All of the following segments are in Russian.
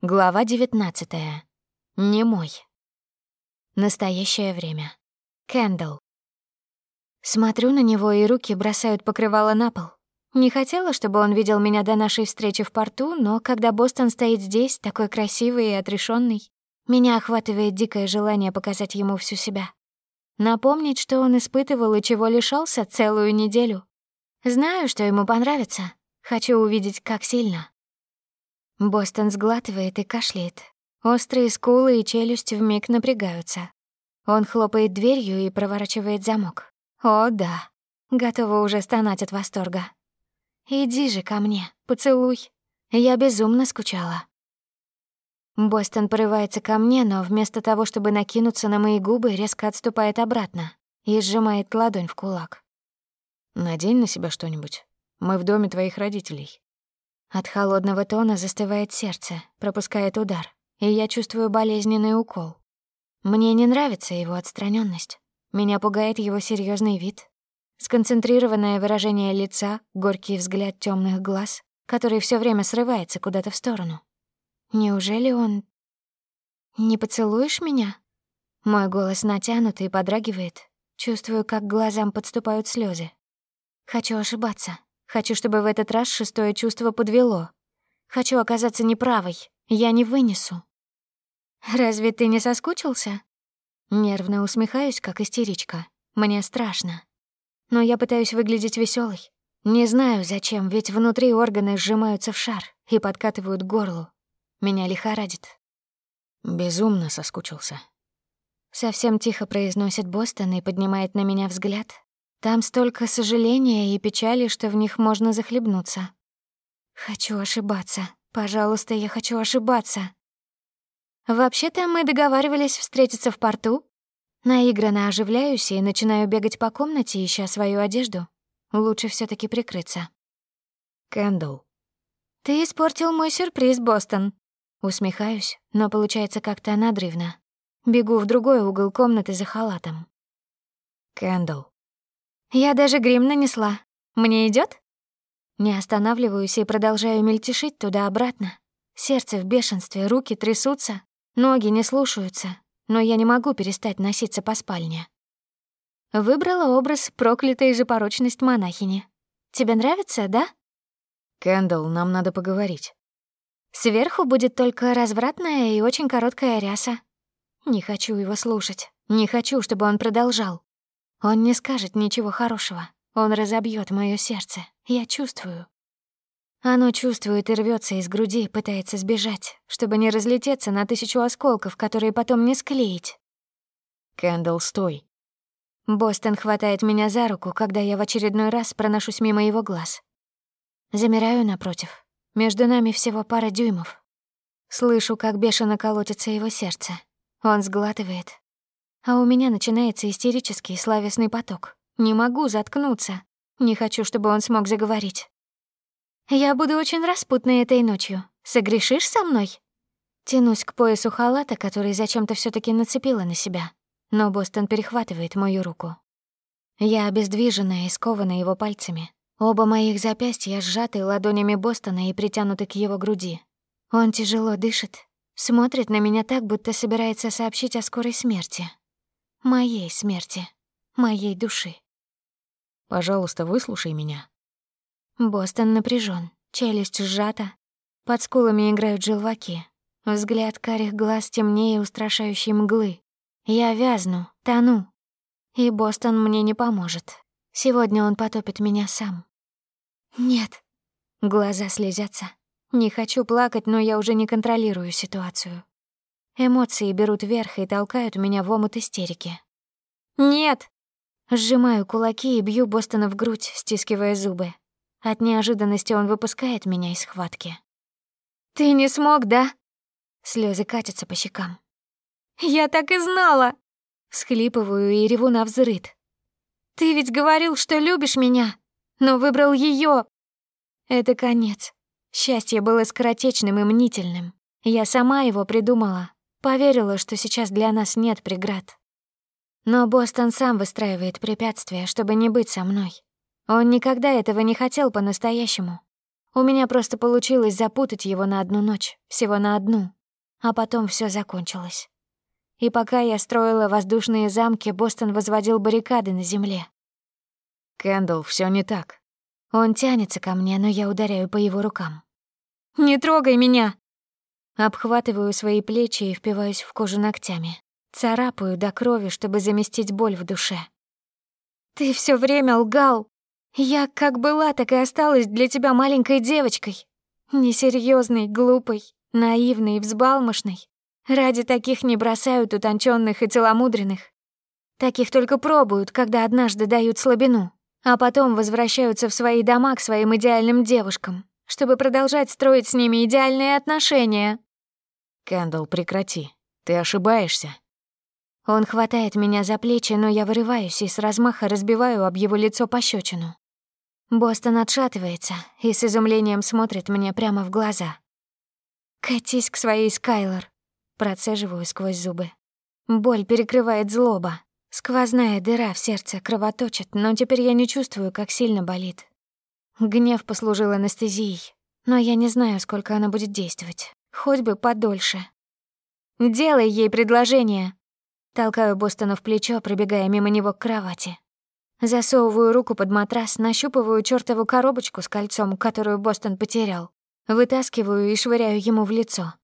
Глава 19. Не мой. Настоящее время. Кендл. Смотрю на него, и руки бросают покрывало на пол. Не хотела, чтобы он видел меня до нашей встречи в порту, но когда Бостон стоит здесь, такой красивый и отрешенный, меня охватывает дикое желание показать ему всю себя. Напомнить, что он испытывал и чего лишался целую неделю. Знаю, что ему понравится. Хочу увидеть, как сильно. Бостон сглатывает и кашляет. Острые скулы и челюсть вмиг напрягаются. Он хлопает дверью и проворачивает замок. О, да. Готова уже стонать от восторга. «Иди же ко мне, поцелуй. Я безумно скучала». Бостон порывается ко мне, но вместо того, чтобы накинуться на мои губы, резко отступает обратно и сжимает ладонь в кулак. «Надень на себя что-нибудь. Мы в доме твоих родителей». От холодного тона застывает сердце, пропускает удар, и я чувствую болезненный укол. Мне не нравится его отстраненность. Меня пугает его серьезный вид. Сконцентрированное выражение лица, горький взгляд темных глаз, который все время срывается куда-то в сторону. Неужели он... «Не поцелуешь меня?» Мой голос натянутый и подрагивает. Чувствую, как глазам подступают слезы. Хочу ошибаться. Хочу, чтобы в этот раз шестое чувство подвело. Хочу оказаться неправой. Я не вынесу. Разве ты не соскучился? Нервно усмехаюсь, как истеричка. Мне страшно. Но я пытаюсь выглядеть веселой. Не знаю, зачем, ведь внутри органы сжимаются в шар и подкатывают к горлу. Меня лихорадит. Безумно соскучился. Совсем тихо произносит Бостон и поднимает на меня взгляд, там столько сожаления и печали, что в них можно захлебнуться. Хочу ошибаться. Пожалуйста, я хочу ошибаться. Вообще-то мы договаривались встретиться в порту. Наигранно оживляюсь и начинаю бегать по комнате, ища свою одежду. Лучше все таки прикрыться. Кэндл. Ты испортил мой сюрприз, Бостон. Усмехаюсь, но получается как-то надрывно. Бегу в другой угол комнаты за халатом. Кэндл. Я даже грим нанесла. Мне идет? Не останавливаюсь и продолжаю мельтешить туда-обратно. Сердце в бешенстве, руки трясутся, ноги не слушаются, но я не могу перестать носиться по спальне. Выбрала образ проклятая же порочность монахини. Тебе нравится, да? Кендалл, нам надо поговорить. Сверху будет только развратная и очень короткая ряса. Не хочу его слушать. Не хочу, чтобы он продолжал. Он не скажет ничего хорошего. Он разобьет мое сердце. Я чувствую. Оно чувствует и рвется из груди, пытается сбежать, чтобы не разлететься на тысячу осколков, которые потом не склеить. Кэндл, стой. Бостон хватает меня за руку, когда я в очередной раз проношусь мимо его глаз. Замираю напротив. Между нами всего пара дюймов. Слышу, как бешено колотится его сердце. Он сглатывает, а у меня начинается истерический славесный поток. Не могу заткнуться. Не хочу, чтобы он смог заговорить. «Я буду очень распутной этой ночью. Согрешишь со мной?» Тянусь к поясу халата, который зачем-то все таки нацепила на себя. Но Бостон перехватывает мою руку. Я обездвижена и скована его пальцами. Оба моих запястья сжаты ладонями Бостона и притянуты к его груди. Он тяжело дышит, смотрит на меня так, будто собирается сообщить о скорой смерти моей смерти, моей души. Пожалуйста, выслушай меня. Бостон напряжен, челюсть сжата, под скулами играют желваки, взгляд карих глаз темнее устрашающей мглы. Я вязну, тону, и Бостон мне не поможет. Сегодня он потопит меня сам. Нет. Глаза слезятся. Не хочу плакать, но я уже не контролирую ситуацию. Эмоции берут верх и толкают меня в омут истерики. «Нет!» Сжимаю кулаки и бью Бостона в грудь, стискивая зубы. От неожиданности он выпускает меня из схватки. «Ты не смог, да?» Слезы катятся по щекам. «Я так и знала!» Схлипываю и реву на взрыд. «Ты ведь говорил, что любишь меня, но выбрал ее. Это конец. Счастье было скоротечным и мнительным. Я сама его придумала, Поверила, что сейчас для нас нет преград. Но Бостон сам выстраивает препятствия, чтобы не быть со мной. Он никогда этого не хотел по-настоящему. У меня просто получилось запутать его на одну ночь, всего на одну. А потом все закончилось. И пока я строила воздушные замки, Бостон возводил баррикады на земле. Кэндл, все не так. Он тянется ко мне, но я ударяю по его рукам. «Не трогай меня!» Обхватываю свои плечи и впиваюсь в кожу ногтями. Царапаю до крови, чтобы заместить боль в душе. «Ты все время лгал! Я как была, так и осталась для тебя маленькой девочкой. Несерьезной, глупой, наивной и взбалмошной. Ради таких не бросают утонченных и целомудренных. Таких только пробуют, когда однажды дают слабину, а потом возвращаются в свои дома к своим идеальным девушкам, чтобы продолжать строить с ними идеальные отношения. Кэндалл, прекрати. Ты ошибаешься. Он хватает меня за плечи, но я вырываюсь и с размаха разбиваю об его лицо пощечину. Бостон отшатывается и с изумлением смотрит мне прямо в глаза. «Катись к своей, Скайлор!» Процеживаю сквозь зубы. Боль перекрывает злоба. Сквозная дыра в сердце кровоточит, но теперь я не чувствую, как сильно болит. Гнев послужил анестезией, но я не знаю, сколько она будет действовать хоть бы подольше. «Делай ей предложение!» Толкаю Бостона в плечо, пробегая мимо него к кровати. Засовываю руку под матрас, нащупываю чёртову коробочку с кольцом, которую Бостон потерял. Вытаскиваю и швыряю ему в лицо.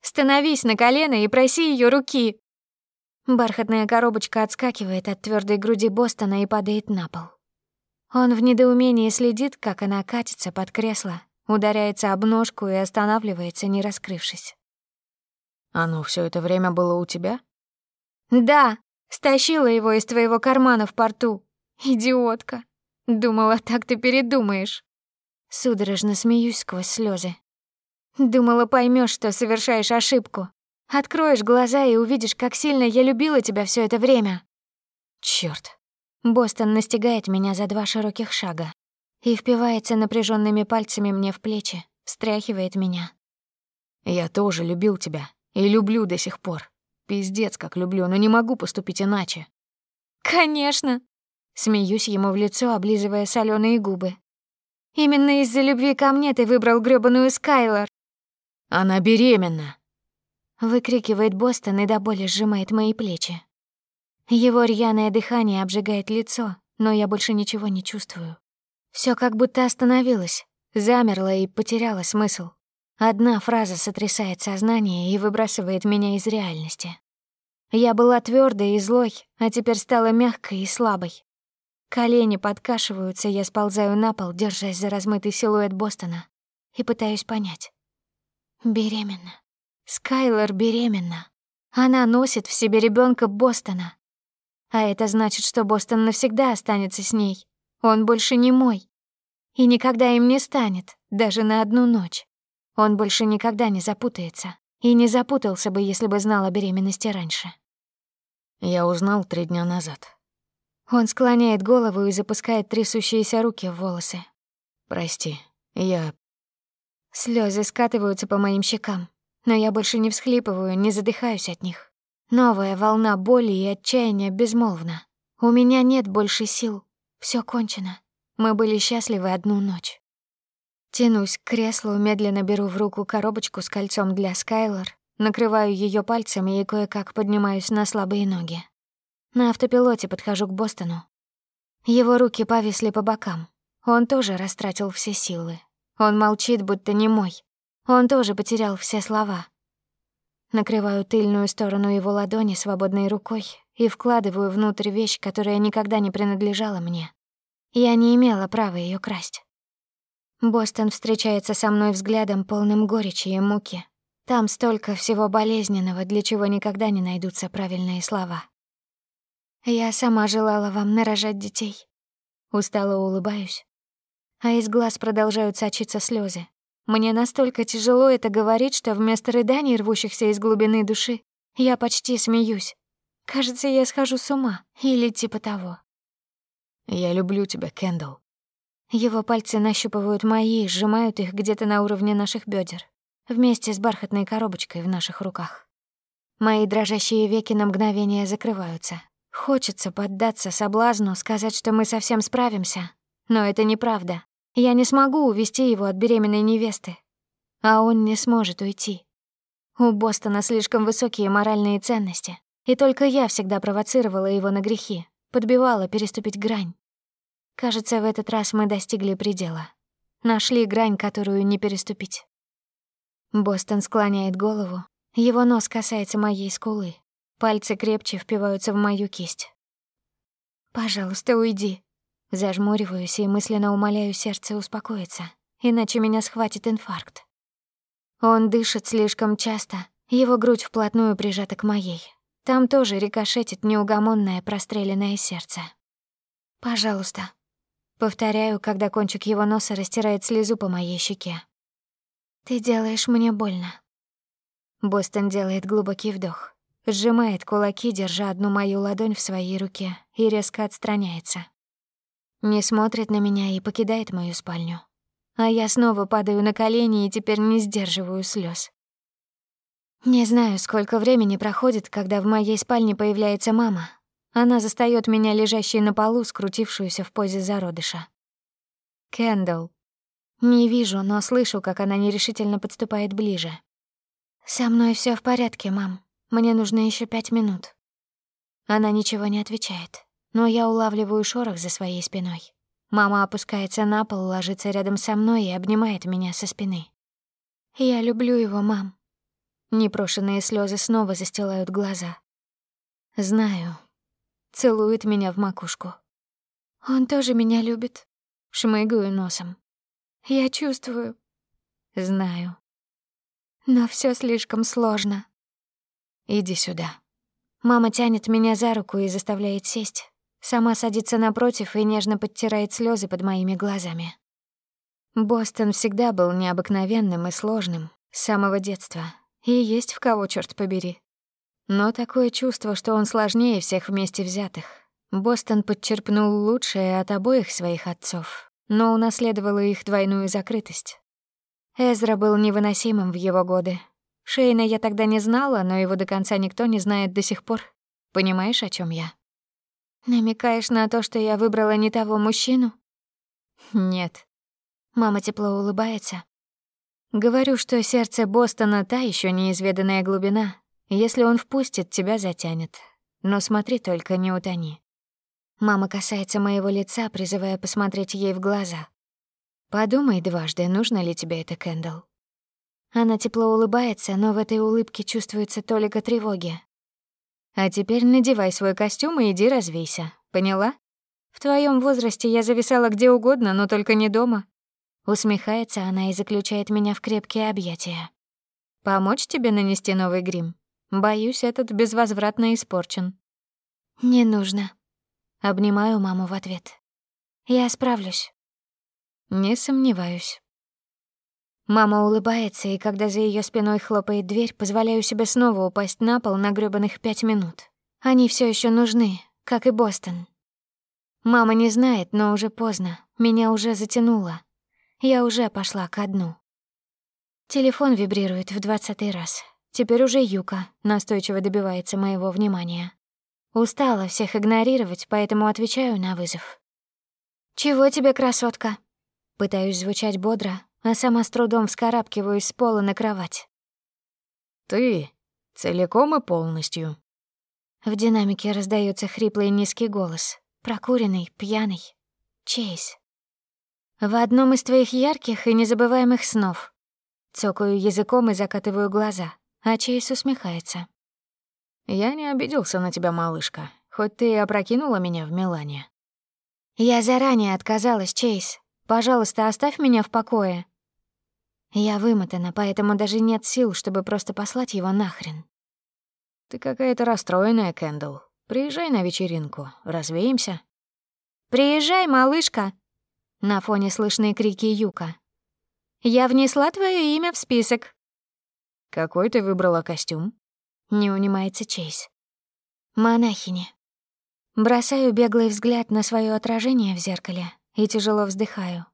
«Становись на колено и проси её руки!» Бархатная коробочка отскакивает от твёрдой груди Бостона и падает на пол. Он в недоумении следит, как она катится под кресло, ударяется об ножку и останавливается, не раскрывшись. А ну, «Оно все это время было у тебя?» «Да, стащила его из твоего кармана в порту. Идиотка. Думала, так ты передумаешь». Судорожно смеюсь сквозь слезы. «Думала, поймешь, что совершаешь ошибку. Откроешь глаза и увидишь, как сильно я любила тебя все это время». Черт! Бостон настигает меня за два широких шага и впивается напряженными пальцами мне в плечи, встряхивает меня. «Я тоже любил тебя и люблю до сих пор. Пиздец, как люблю, но не могу поступить иначе». «Конечно!» — смеюсь ему в лицо, облизывая соленые губы. «Именно из-за любви ко мне ты выбрал грёбаную Скайлор». «Она беременна!» — выкрикивает Бостон и до боли сжимает мои плечи. Его рьяное дыхание обжигает лицо, но я больше ничего не чувствую. Все как будто остановилось, замерло и потеряло смысл. Одна фраза сотрясает сознание и выбрасывает меня из реальности. Я была твердой и злой, а теперь стала мягкой и слабой. Колени подкашиваются, я сползаю на пол, держась за размытый силуэт Бостона, и пытаюсь понять. Беременна. Скайлор беременна. Она носит в себе ребенка Бостона. А это значит, что Бостон навсегда останется с ней. Он больше не мой. И никогда им не станет, даже на одну ночь. Он больше никогда не запутается. И не запутался бы, если бы знал о беременности раньше. Я узнал три дня назад. Он склоняет голову и запускает трясущиеся руки в волосы. Прости, я... Слезы скатываются по моим щекам, но я больше не всхлипываю, не задыхаюсь от них. Новая волна боли и отчаяния безмолвна. У меня нет больше сил, все кончено. Мы были счастливы одну ночь. Тянусь к креслу, медленно беру в руку коробочку с кольцом для Скайлор, накрываю ее пальцами и кое-как поднимаюсь на слабые ноги. На автопилоте подхожу к Бостону. Его руки повисли по бокам. Он тоже растратил все силы. Он молчит, будто не мой. Он тоже потерял все слова. Накрываю тыльную сторону его ладони свободной рукой и вкладываю внутрь вещь, которая никогда не принадлежала мне. Я не имела права ее красть. Бостон встречается со мной взглядом, полным горечи и муки. Там столько всего болезненного, для чего никогда не найдутся правильные слова. Я сама желала вам нарожать детей. Устало улыбаюсь. А из глаз продолжают сочиться слезы. Мне настолько тяжело это говорить, что вместо рыданий, рвущихся из глубины души, я почти смеюсь. Кажется, я схожу с ума или типа того. Я люблю тебя, Кендалл. Его пальцы нащупывают мои, сжимают их где-то на уровне наших бедер, вместе с бархатной коробочкой в наших руках. Мои дрожащие веки на мгновение закрываются. Хочется поддаться соблазну, сказать, что мы совсем справимся. Но это неправда. Я не смогу увести его от беременной невесты. А он не сможет уйти. У Бостона слишком высокие моральные ценности. И только я всегда провоцировала его на грехи, подбивала переступить грань. Кажется, в этот раз мы достигли предела. Нашли грань, которую не переступить. Бостон склоняет голову. Его нос касается моей скулы. Пальцы крепче впиваются в мою кисть. «Пожалуйста, уйди». Зажмуриваюсь и мысленно умоляю сердце успокоиться, иначе меня схватит инфаркт. Он дышит слишком часто, его грудь вплотную прижата к моей. Там тоже рикошетит неугомонное простреленное сердце. «Пожалуйста». Повторяю, когда кончик его носа растирает слезу по моей щеке. «Ты делаешь мне больно». Бостон делает глубокий вдох, сжимает кулаки, держа одну мою ладонь в своей руке, и резко отстраняется. Не смотрит на меня и покидает мою спальню. А я снова падаю на колени и теперь не сдерживаю слез. Не знаю, сколько времени проходит, когда в моей спальне появляется мама. Она застаёт меня лежащей на полу, скрутившуюся в позе зародыша. Кендл, Не вижу, но слышу, как она нерешительно подступает ближе. «Со мной всё в порядке, мам. Мне нужно ещё пять минут». Она ничего не отвечает, но я улавливаю шорох за своей спиной. Мама опускается на пол, ложится рядом со мной и обнимает меня со спины. «Я люблю его, мам», Непрошенные слезы снова застилают глаза. Знаю. Целует меня в макушку. Он тоже меня любит. Шмыгаю носом. Я чувствую. Знаю. Но все слишком сложно. Иди сюда. Мама тянет меня за руку и заставляет сесть. Сама садится напротив и нежно подтирает слезы под моими глазами. Бостон всегда был необыкновенным и сложным, с самого детства. И есть в кого, черт побери. Но такое чувство, что он сложнее всех вместе взятых. Бостон подчерпнул лучшее от обоих своих отцов, но унаследовала их двойную закрытость. Эзра был невыносимым в его годы. Шейна я тогда не знала, но его до конца никто не знает до сих пор. Понимаешь, о чем я? Намекаешь на то, что я выбрала не того мужчину? Нет. Мама тепло улыбается. Говорю, что сердце Бостона та еще неизведанная глубина. Если он впустит, тебя затянет. Но смотри только, не утони. Мама касается моего лица, призывая посмотреть ей в глаза. Подумай дважды, нужно ли тебе это, Кэндалл. Она тепло улыбается, но в этой улыбке чувствуется только тревоги. А теперь надевай свой костюм и иди развейся. Поняла? В твоем возрасте я зависала где угодно, но только не дома. Усмехается она и заключает меня в крепкие объятия. «Помочь тебе нанести новый грим? Боюсь, этот безвозвратно испорчен». «Не нужно». Обнимаю маму в ответ. «Я справлюсь». «Не сомневаюсь». Мама улыбается, и когда за ее спиной хлопает дверь, позволяю себе снова упасть на пол на грёбаных пять минут. Они все еще нужны, как и Бостон. Мама не знает, но уже поздно. Меня уже затянуло. Я уже пошла ко дну. Телефон вибрирует в двадцатый раз. Теперь уже Юка настойчиво добивается моего внимания. Устала всех игнорировать, поэтому отвечаю на вызов. «Чего тебе, красотка?» Пытаюсь звучать бодро, а сама с трудом вскарабкиваюсь с пола на кровать. «Ты целиком и полностью». В динамике раздается хриплый низкий голос, прокуренный, пьяный. Чейз. В одном из твоих ярких и незабываемых снов. Цокаю языком и закатываю глаза, а Чейз усмехается. Я не обиделся на тебя, малышка, хоть ты и опрокинула меня в Милане. Я заранее отказалась, Чейз. Пожалуйста, оставь меня в покое. Я вымотана, поэтому даже нет сил, чтобы просто послать его нахрен. Ты какая-то расстроенная, Кэндл. Приезжай на вечеринку, развеемся. Приезжай, малышка, на фоне слышны крики Юка. «Я внесла твое имя в список». «Какой ты выбрала костюм?» Не унимается Чейз. «Монахини». Бросаю беглый взгляд на свое отражение в зеркале и тяжело вздыхаю.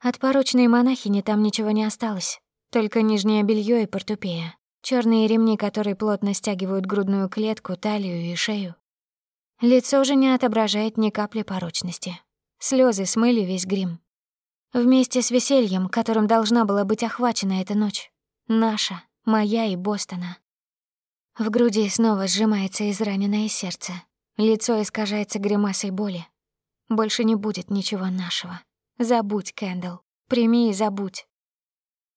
От порочной монахини там ничего не осталось, только нижнее белье и портупея, черные ремни, которые плотно стягивают грудную клетку, талию и шею. Лицо же не отображает ни капли порочности. Слезы смыли весь грим. Вместе с весельем, которым должна была быть охвачена эта ночь. Наша, моя и Бостона. В груди снова сжимается израненное сердце. Лицо искажается гримасой боли. Больше не будет ничего нашего. Забудь, Кэндл. Прими и забудь.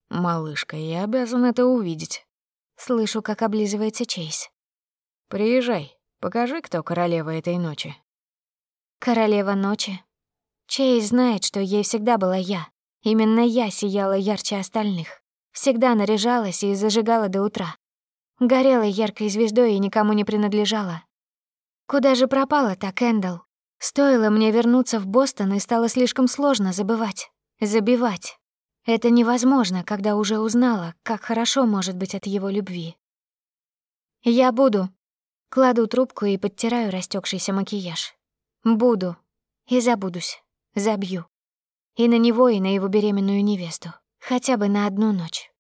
«Малышка, я обязан это увидеть». Слышу, как облизывается Чейз. «Приезжай, покажи, кто королева этой ночи». «Королева ночи Чей знает, что ей всегда была я. Именно я сияла ярче остальных. Всегда наряжалась и зажигала до утра. Горела яркой звездой и никому не принадлежала. Куда же пропала та Кэндалл? Стоило мне вернуться в Бостон, и стало слишком сложно забывать. Забивать. Это невозможно, когда уже узнала, как хорошо может быть от его любви. «Я буду». Кладу трубку и подтираю растекшийся макияж. «Буду. И забудусь». Забью. И на него, и на его беременную невесту. Хотя бы на одну ночь.